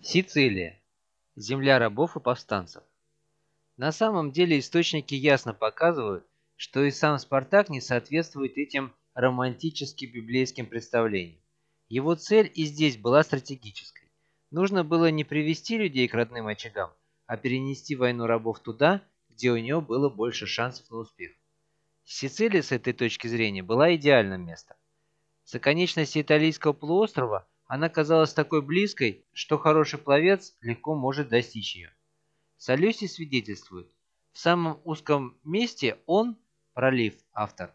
Сицилия. Земля рабов и повстанцев. На самом деле источники ясно показывают, что и сам Спартак не соответствует этим романтически-библейским представлениям. Его цель и здесь была стратегической. Нужно было не привести людей к родным очагам, а перенести войну рабов туда, где у нее было больше шансов на успех. Сицилия с этой точки зрения была идеальным местом. С оконечности Италийского полуострова она казалась такой близкой, что хороший пловец легко может достичь ее. Солюси свидетельствует, в самом узком месте он, пролив автор,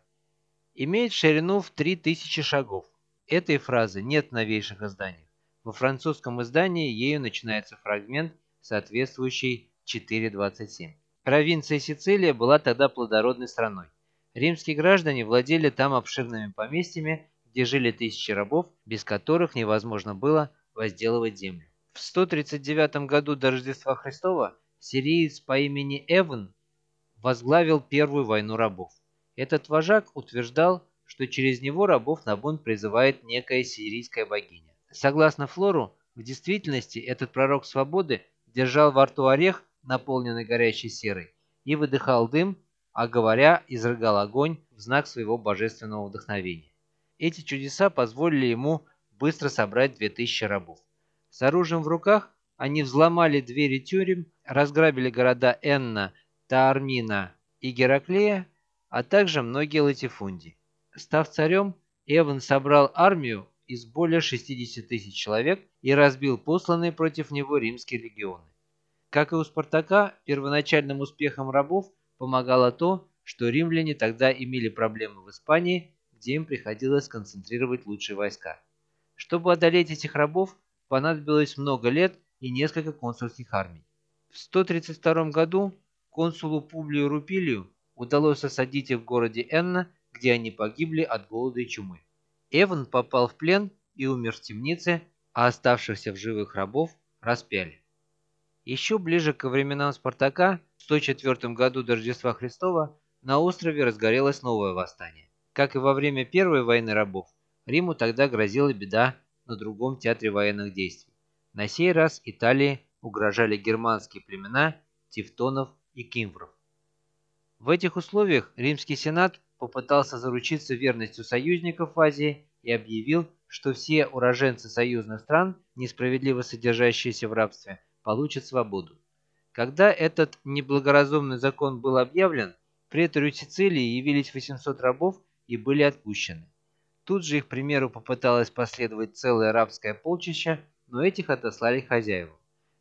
имеет ширину в 3000 шагов. Этой фразы нет в новейших изданиях. Во французском издании ею начинается фрагмент, соответствующий 4.27. Провинция Сицилия была тогда плодородной страной. Римские граждане владели там обширными поместьями, где жили тысячи рабов, без которых невозможно было возделывать землю. В 139 году до Рождества Христова сириец по имени Эван возглавил первую войну рабов. Этот вожак утверждал, что через него рабов на бунт призывает некая сирийская богиня. Согласно Флору, в действительности этот пророк свободы держал во рту орех, наполненный горящей серой, и выдыхал дым, а говоря, изрыгал огонь в знак своего божественного вдохновения. Эти чудеса позволили ему быстро собрать 2000 рабов. С оружием в руках они взломали двери тюрем, разграбили города Энна, Таармина и Гераклея, а также многие латифундии. Став царем, Эван собрал армию из более 60 тысяч человек и разбил посланные против него римские легионы. Как и у Спартака, первоначальным успехом рабов помогало то, что римляне тогда имели проблемы в Испании, где им приходилось концентрировать лучшие войска. Чтобы одолеть этих рабов, понадобилось много лет и несколько консульских армий. В 132 году консулу Публию Рупилию удалось осадить их в городе Энна, где они погибли от голода и чумы. Эван попал в плен и умер в темнице, а оставшихся в живых рабов распяли. Еще ближе к временам Спартака, в 104 году до Рождества Христова, на острове разгорелось новое восстание. Как и во время Первой войны рабов, Риму тогда грозила беда на другом театре военных действий. На сей раз Италии угрожали германские племена тевтонов и кимвров. В этих условиях Римский Сенат попытался заручиться верностью союзников в Азии и объявил, что все уроженцы союзных стран, несправедливо содержащиеся в рабстве, получат свободу. Когда этот неблагоразумный закон был объявлен, претору Сицилии явились 800 рабов и были отпущены. Тут же их примеру попыталось последовать целое арабское полчище, но этих отослали хозяевам.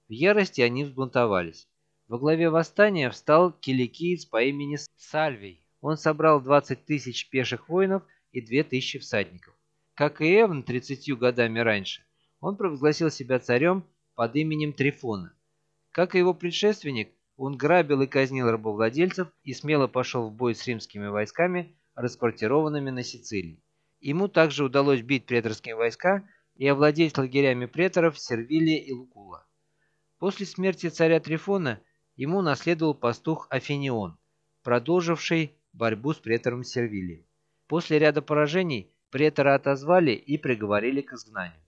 В ярости они взбунтовались. Во главе восстания встал киликиец по имени Сальвий. Он собрал 20 тысяч пеших воинов и 2 тысячи всадников. Как и Эван 30 годами раньше, он провозгласил себя царем под именем Трифона. Как и его предшественник, он грабил и казнил рабовладельцев и смело пошел в бой с римскими войсками, расквартированными на Сицилии. Ему также удалось бить преторские войска и овладеть лагерями преторов Сервилия и Лукула. После смерти царя Трифона ему наследовал пастух Афинион, продолживший борьбу с претором Сервилием. После ряда поражений претора отозвали и приговорили к изгнанию.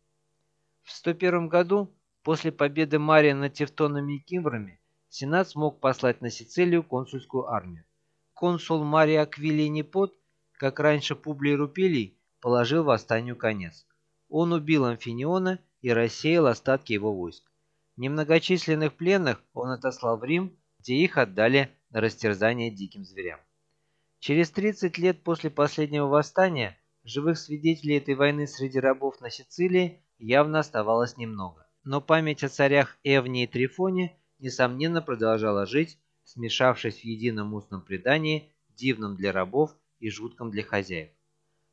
В 101 году, после победы Мария над Тевтонами и Кимврами, Сенат смог послать на Сицилию консульскую армию консул Марий Аквилий Непот, как раньше Публий Рупилий, положил восстанию конец. Он убил Амфиниона и рассеял остатки его войск. Немногочисленных пленных он отослал в Рим, где их отдали на растерзание диким зверям. Через 30 лет после последнего восстания живых свидетелей этой войны среди рабов на Сицилии явно оставалось немного. Но память о царях Эвне и Трифоне, несомненно, продолжала жить смешавшись в едином устном предании, дивном для рабов и жутком для хозяев.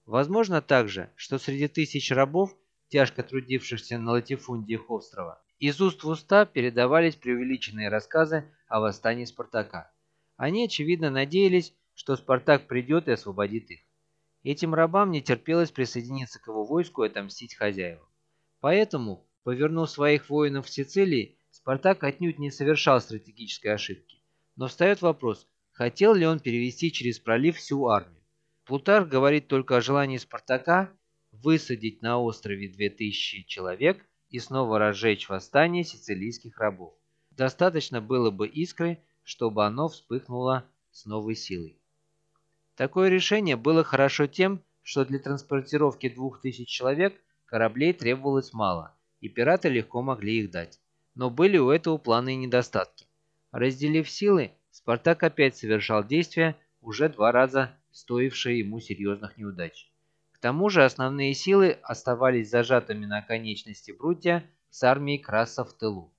Возможно также, что среди тысяч рабов, тяжко трудившихся на латифундиях острова, из уст в уста передавались преувеличенные рассказы о восстании Спартака. Они, очевидно, надеялись, что Спартак придет и освободит их. Этим рабам не терпелось присоединиться к его войску и отомстить хозяевам. Поэтому, повернув своих воинов в Сицилии, Спартак отнюдь не совершал стратегической ошибки. Но встает вопрос, хотел ли он перевести через пролив всю армию. Плутарх говорит только о желании Спартака высадить на острове 2000 человек и снова разжечь восстание сицилийских рабов. Достаточно было бы искры, чтобы оно вспыхнуло с новой силой. Такое решение было хорошо тем, что для транспортировки двух тысяч человек кораблей требовалось мало, и пираты легко могли их дать. Но были у этого плана и недостатки. Разделив силы, Спартак опять совершал действия, уже два раза стоившие ему серьезных неудач. К тому же основные силы оставались зажатыми на конечности Брутия с армией Краса в тылу.